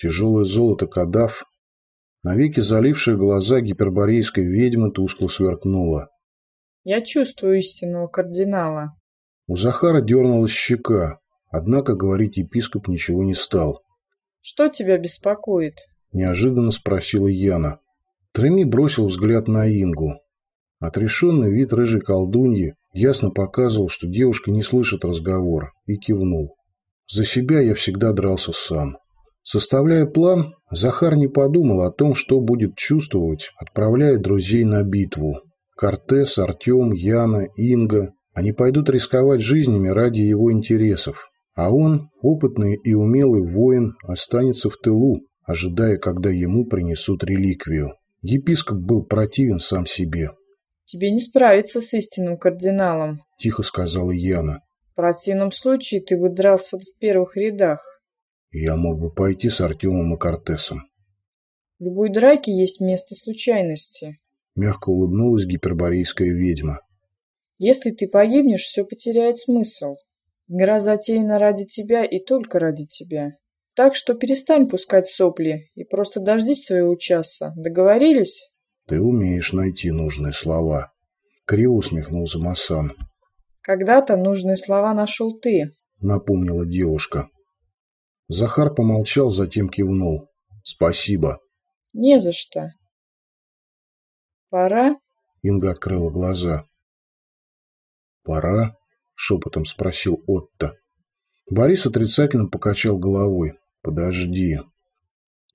тяжелое золото кадав. Навеки залившие глаза гиперборейской ведьмы тускло сверкнуло. Я чувствую истинного кардинала. У Захара дернулась щека, однако говорить епископ ничего не стал. Что тебя беспокоит? Неожиданно спросила Яна. Треми бросил взгляд на Ингу. Отрешенный вид рыжей колдуньи ясно показывал, что девушка не слышит разговор, и кивнул. За себя я всегда дрался сам. Составляя план, Захар не подумал о том, что будет чувствовать, отправляя друзей на битву. Кортес, Артем, Яна, Инга. Они пойдут рисковать жизнями ради его интересов. А он, опытный и умелый воин, останется в тылу, ожидая, когда ему принесут реликвию. Епископ был противен сам себе. «Тебе не справиться с истинным кардиналом», – тихо сказала Яна. «В противном случае ты бы дрался в первых рядах». «Я мог бы пойти с Артемом и Кортесом». «В любой драке есть место случайности», – мягко улыбнулась гиперборейская ведьма. «Если ты погибнешь, все потеряет смысл. Игра затеяна ради тебя и только ради тебя. Так что перестань пускать сопли и просто дождись своего часа. Договорились? Ты умеешь найти нужные слова. Криво усмехнулся Масан. Когда-то нужные слова нашел ты, напомнила девушка. Захар помолчал, затем кивнул. Спасибо. Не за что. Пора? Инга открыла глаза. Пора? Шепотом спросил Отто. Борис отрицательно покачал головой. Подожди.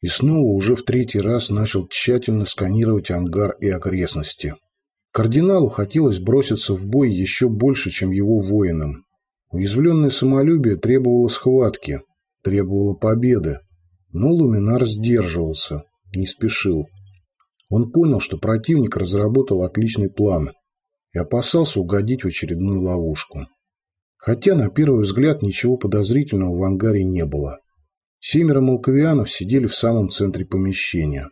И снова уже в третий раз начал тщательно сканировать ангар и окрестности. Кардиналу хотелось броситься в бой еще больше, чем его воинам. Уязвленное самолюбие требовало схватки, требовало победы. Но Луминар сдерживался, не спешил. Он понял, что противник разработал отличный план и опасался угодить в очередную ловушку. Хотя, на первый взгляд, ничего подозрительного в ангаре не было. Семеро молковианов сидели в самом центре помещения.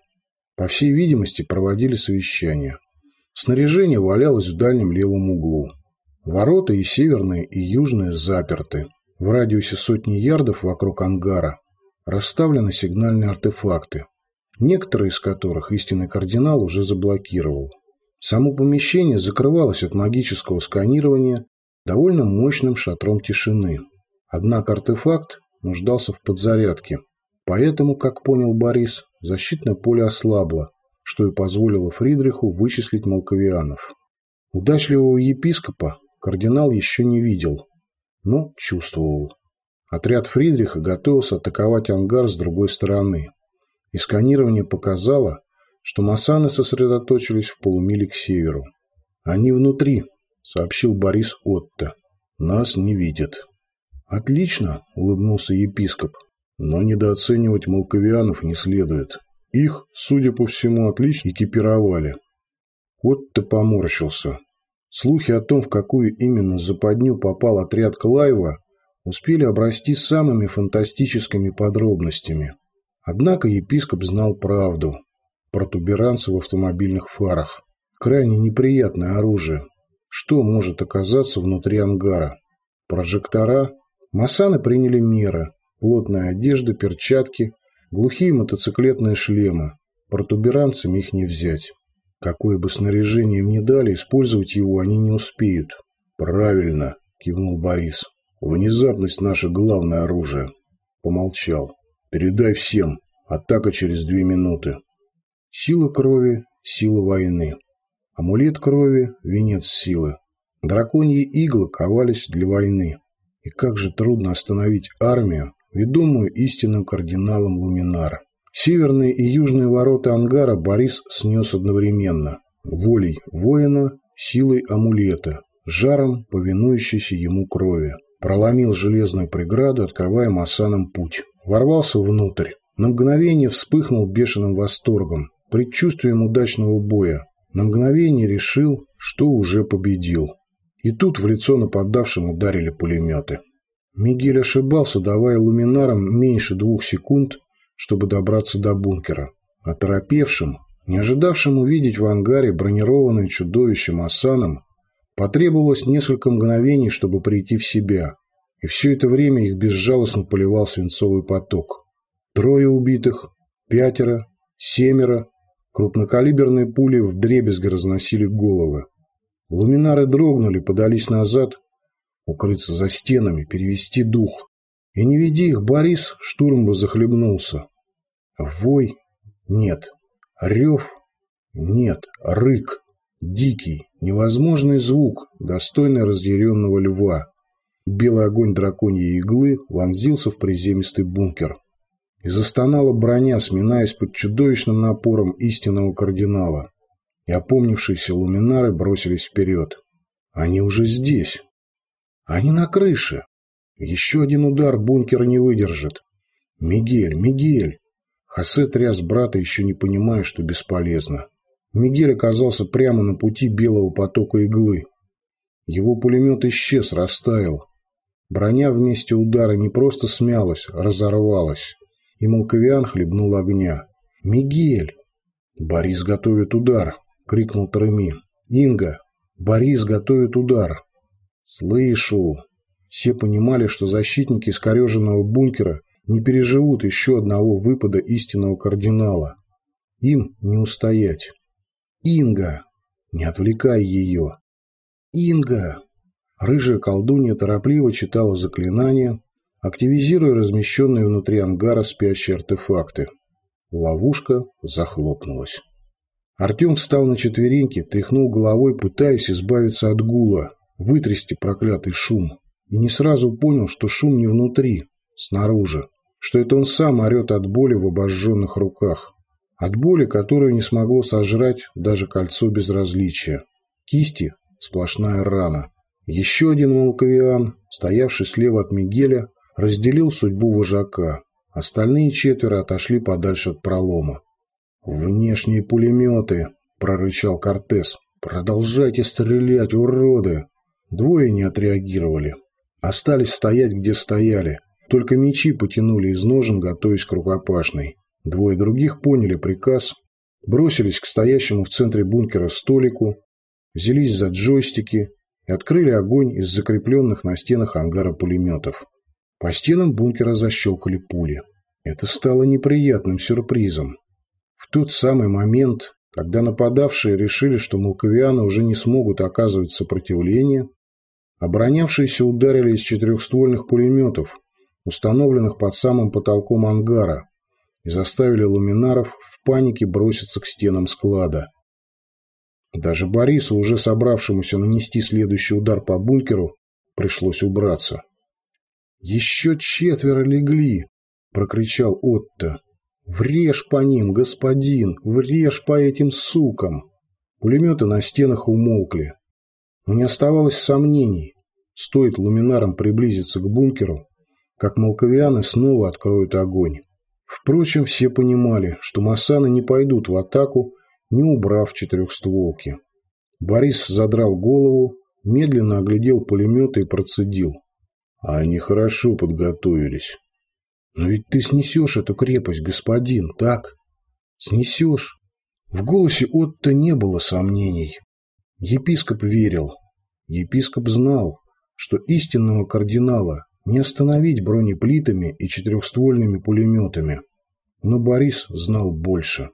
По всей видимости, проводили совещание. Снаряжение валялось в дальнем левом углу. Ворота и северные, и южные заперты. В радиусе сотни ярдов вокруг ангара расставлены сигнальные артефакты, некоторые из которых истинный кардинал уже заблокировал. Само помещение закрывалось от магического сканирования довольно мощным шатром тишины. Однако артефакт нуждался в подзарядке. Поэтому, как понял Борис, защитное поле ослабло, что и позволило Фридриху вычислить молковианов. Удачливого епископа кардинал еще не видел, но чувствовал. Отряд Фридриха готовился атаковать ангар с другой стороны. И сканирование показало, что масаны сосредоточились в полумиле к северу. «Они внутри», — сообщил Борис Отто. «Нас не видят». «Отлично», – улыбнулся епископ. «Но недооценивать молковианов не следует. Их, судя по всему, отлично экипировали». Кот-то поморщился. Слухи о том, в какую именно западню попал отряд Клайва, успели обрасти самыми фантастическими подробностями. Однако епископ знал правду. Протуберанцы в автомобильных фарах. Крайне неприятное оружие. Что может оказаться внутри ангара? Прожектора, Масаны приняли меры. Плотная одежда, перчатки, глухие мотоциклетные шлемы. Протуберанцами их не взять. Какое бы снаряжение им дали, использовать его они не успеют. Правильно, кивнул Борис. Внезапность наше главное оружие. Помолчал. Передай всем. Атака через две минуты. Сила крови – сила войны. Амулет крови – венец силы. Драконьи иглы ковались для войны. И как же трудно остановить армию, ведомую истинным кардиналом Луминара. Северные и южные ворота ангара Борис снес одновременно. Волей воина, силой амулета, жаром повинующейся ему крови. Проломил железную преграду, открывая Масанам путь. Ворвался внутрь. На мгновение вспыхнул бешеным восторгом, предчувствием удачного боя. На мгновение решил, что уже победил. И тут в лицо нападавшим ударили пулеметы. Мигель ошибался, давая луминарам меньше двух секунд, чтобы добраться до бункера. Оторопевшим, не ожидавшим увидеть в ангаре бронированное чудовище Массаном, потребовалось несколько мгновений, чтобы прийти в себя, и все это время их безжалостно поливал свинцовый поток. Трое убитых, пятеро, семеро. Крупнокалиберные пули вдребезги разносили головы. Луминары дрогнули, подались назад, укрыться за стенами, перевести дух. И не веди их, Борис, штурм бы захлебнулся. Вой? Нет. Рев? Нет. Рык. Дикий, невозможный звук, достойный разъяренного льва. Белый огонь драконьей иглы вонзился в приземистый бункер. И застонала броня, сминаясь под чудовищным напором истинного кардинала. И опомнившиеся луминары бросились вперед. Они уже здесь. Они на крыше. Еще один удар бункер не выдержит. Мигель, Мигель. Хосе тряс брата, еще не понимая, что бесполезно. Мигель оказался прямо на пути белого потока иглы. Его пулемет исчез, растаял. Броня вместе удара не просто смялась, а разорвалась. И Малковиан хлебнул огня. «Мигель!» «Борис готовит удар!» — крикнул Треми. «Инга! Борис готовит удар!» «Слышу!» Все понимали, что защитники искореженного бункера не переживут еще одного выпада истинного кардинала. Им не устоять. «Инга!» «Не отвлекай ее!» «Инга!» Рыжая колдунья торопливо читала заклинания, активизируя размещенные внутри ангара спящие артефакты. Ловушка захлопнулась. Артем встал на четвереньки, тряхнул головой, пытаясь избавиться от гула, вытрясти проклятый шум. И не сразу понял, что шум не внутри, снаружи, что это он сам орет от боли в обожженных руках. От боли, которую не смогло сожрать даже кольцо безразличия. Кисти – сплошная рана. Еще один молковиан, стоявший слева от Мигеля, разделил судьбу вожака. Остальные четверо отошли подальше от пролома. «Внешние пулеметы!» – прорычал Кортес. «Продолжайте стрелять, уроды!» Двое не отреагировали. Остались стоять, где стояли. Только мечи потянули из ножен, готовясь к рукопашной. Двое других поняли приказ, бросились к стоящему в центре бункера столику, взялись за джойстики и открыли огонь из закрепленных на стенах ангара пулеметов. По стенам бункера защелкали пули. Это стало неприятным сюрпризом. В тот самый момент, когда нападавшие решили, что молковианы уже не смогут оказывать сопротивление, оборонявшиеся ударили из четырехствольных пулеметов, установленных под самым потолком ангара, и заставили луминаров в панике броситься к стенам склада. Даже Борису, уже собравшемуся нанести следующий удар по бункеру, пришлось убраться. «Еще четверо легли!» — прокричал Отто. «Врежь по ним, господин! Врежь по этим сукам!» Пулеметы на стенах умолкли. Но не оставалось сомнений. Стоит луминарам приблизиться к бункеру, как молковианы снова откроют огонь. Впрочем, все понимали, что масаны не пойдут в атаку, не убрав четырехстволки. Борис задрал голову, медленно оглядел пулеметы и процедил. А они хорошо подготовились. Но ведь ты снесешь эту крепость, господин, так? Снесешь. В голосе Отто не было сомнений. Епископ верил. Епископ знал, что истинного кардинала не остановить бронеплитами и четырехствольными пулеметами. Но Борис знал больше.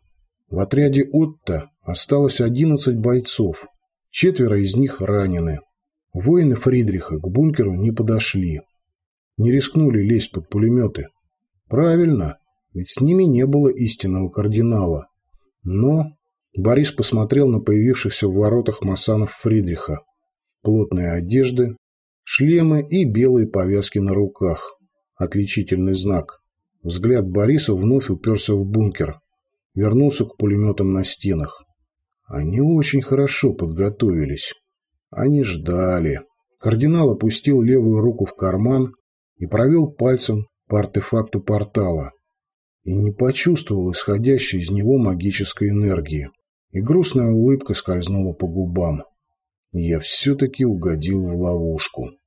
В отряде Отто осталось одиннадцать бойцов. Четверо из них ранены. Воины Фридриха к бункеру не подошли. Не рискнули лезть под пулеметы. Правильно, ведь с ними не было истинного кардинала. Но Борис посмотрел на появившихся в воротах масанов Фридриха. Плотные одежды, шлемы и белые повязки на руках. Отличительный знак. Взгляд Бориса вновь уперся в бункер. Вернулся к пулеметам на стенах. Они очень хорошо подготовились. Они ждали. Кардинал опустил левую руку в карман и провел пальцем по артефакту портала. И не почувствовал исходящей из него магической энергии. И грустная улыбка скользнула по губам. Я все-таки угодил в ловушку.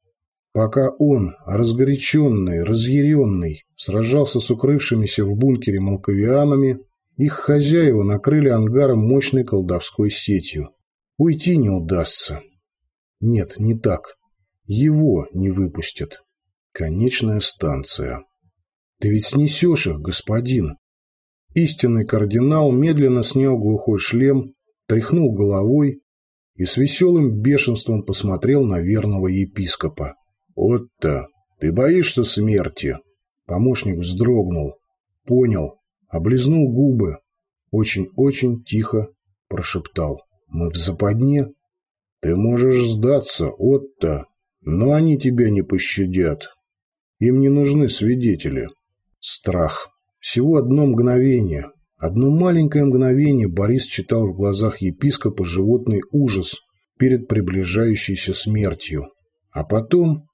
Пока он, разгоряченный, разъяренный, сражался с укрывшимися в бункере молковианами, их хозяева накрыли ангаром мощной колдовской сетью. Уйти не удастся. Нет, не так. Его не выпустят. Конечная станция. Ты ведь снесешь их, господин. Истинный кардинал медленно снял глухой шлем, тряхнул головой и с веселым бешенством посмотрел на верного епископа. «Отто, ты боишься смерти?» Помощник вздрогнул, понял, облизнул губы, очень-очень тихо прошептал. «Мы в западне?» «Ты можешь сдаться, Отто, но они тебя не пощадят. Им не нужны свидетели». Страх. Всего одно мгновение. Одно маленькое мгновение Борис читал в глазах епископа животный ужас перед приближающейся смертью. А потом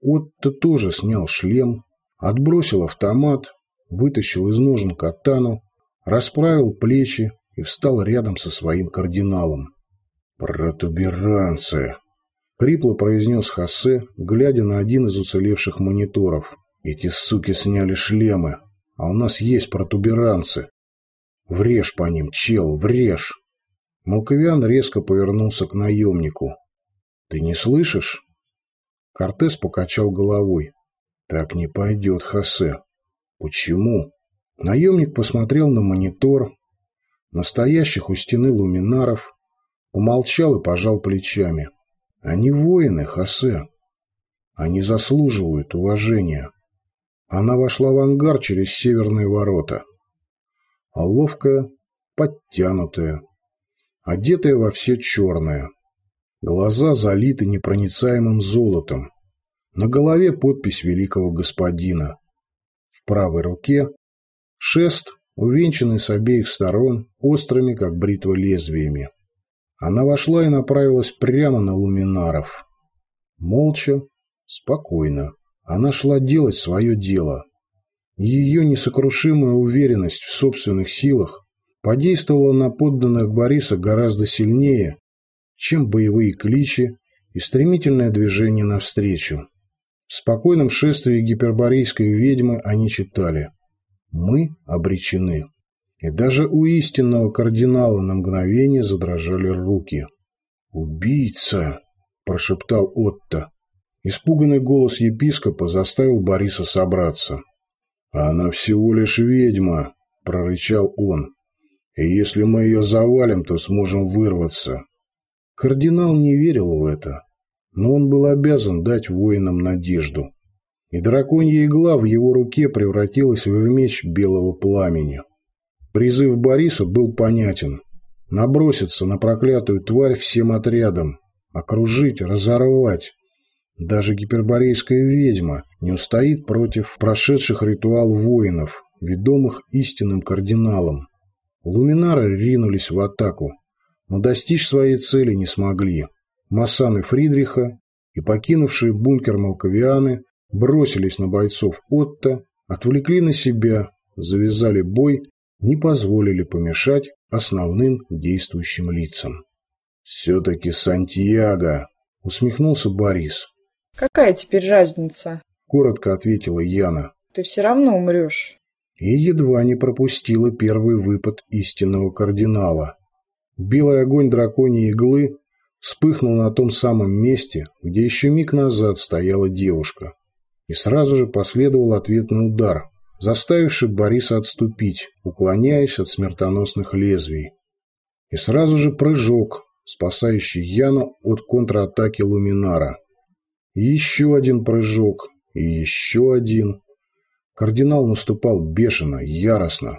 Отто тоже снял шлем, отбросил автомат, вытащил из ножен катану, расправил плечи и встал рядом со своим кардиналом. «Протуберанцы!» — хрипло произнес Хосе, глядя на один из уцелевших мониторов. «Эти суки сняли шлемы, а у нас есть протуберанцы. Врежь по ним, чел, врежь!» Малковиан резко повернулся к наемнику. «Ты не слышишь?» Кортес покачал головой. «Так не пойдет, Хосе». «Почему?» Наемник посмотрел на монитор, настоящих у стены луминаров, умолчал и пожал плечами. Они воины, Хосе. Они заслуживают уважения. Она вошла в ангар через северные ворота. Ловкая, подтянутая, одетая во все черное. Глаза залиты непроницаемым золотом. На голове подпись великого господина. В правой руке шест увенчанный с обеих сторон острыми, как бритва, лезвиями. Она вошла и направилась прямо на луминаров. Молча, спокойно. Она шла делать свое дело. Ее несокрушимая уверенность в собственных силах подействовала на подданных Бориса гораздо сильнее, чем боевые кличи и стремительное движение навстречу. В спокойном шествии гиперборейской ведьмы они читали – мы обречены. И даже у истинного кардинала на мгновение задрожали руки. «Убийца!» – прошептал Отто. Испуганный голос епископа заставил Бориса собраться. «Она всего лишь ведьма!» – прорычал он. «И если мы ее завалим, то сможем вырваться». Кардинал не верил в это, но он был обязан дать воинам надежду и драконья игла в его руке превратилась в меч белого пламени. Призыв Бориса был понятен. Наброситься на проклятую тварь всем отрядом, окружить, разорвать. Даже гиперборейская ведьма не устоит против прошедших ритуал воинов, ведомых истинным кардиналом. Луминары ринулись в атаку, но достичь своей цели не смогли. Массаны Фридриха и покинувшие бункер Малковианы бросились на бойцов Отто, отвлекли на себя, завязали бой, не позволили помешать основным действующим лицам. «Все-таки Сантьяго!» — усмехнулся Борис. «Какая теперь разница?» — коротко ответила Яна. «Ты все равно умрешь». И едва не пропустила первый выпад истинного кардинала. Белый огонь драконьей иглы вспыхнул на том самом месте, где еще миг назад стояла девушка. И сразу же последовал ответный удар, заставивший Бориса отступить, уклоняясь от смертоносных лезвий. И сразу же прыжок, спасающий Яну от контратаки Луминара. И еще один прыжок, и еще один. Кардинал наступал бешено, яростно.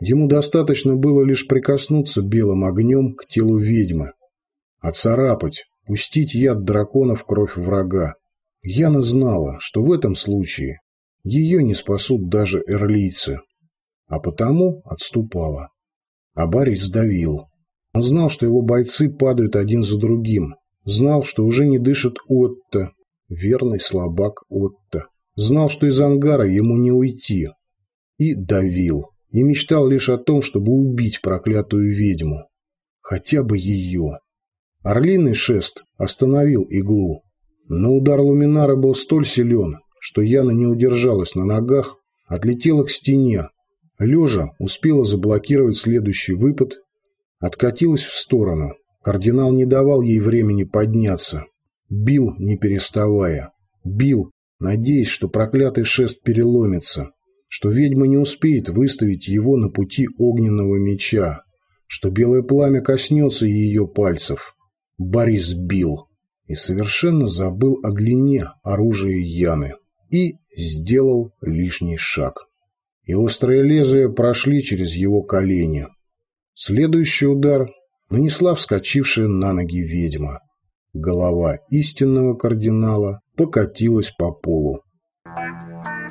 Ему достаточно было лишь прикоснуться белым огнем к телу ведьмы. Оцарапать, пустить яд дракона в кровь врага. Яна знала, что в этом случае ее не спасут даже эрлийцы, а потому отступала. А Борис давил. Он знал, что его бойцы падают один за другим, знал, что уже не дышит Отто, верный слабак Отто, знал, что из ангара ему не уйти, и давил, и мечтал лишь о том, чтобы убить проклятую ведьму. Хотя бы ее. Орлиный шест остановил иглу, но удар Луминара был столь силен, что Яна не удержалась на ногах, отлетела к стене. Лежа успела заблокировать следующий выпад, откатилась в сторону. Кардинал не давал ей времени подняться. Бил, не переставая. Бил, надеясь, что проклятый шест переломится, что ведьма не успеет выставить его на пути огненного меча, что белое пламя коснется ее пальцев. Борис бил и совершенно забыл о длине оружия Яны и сделал лишний шаг. И острые лезвия прошли через его колени. Следующий удар нанесла вскочившая на ноги ведьма. Голова истинного кардинала покатилась по полу. Thank you.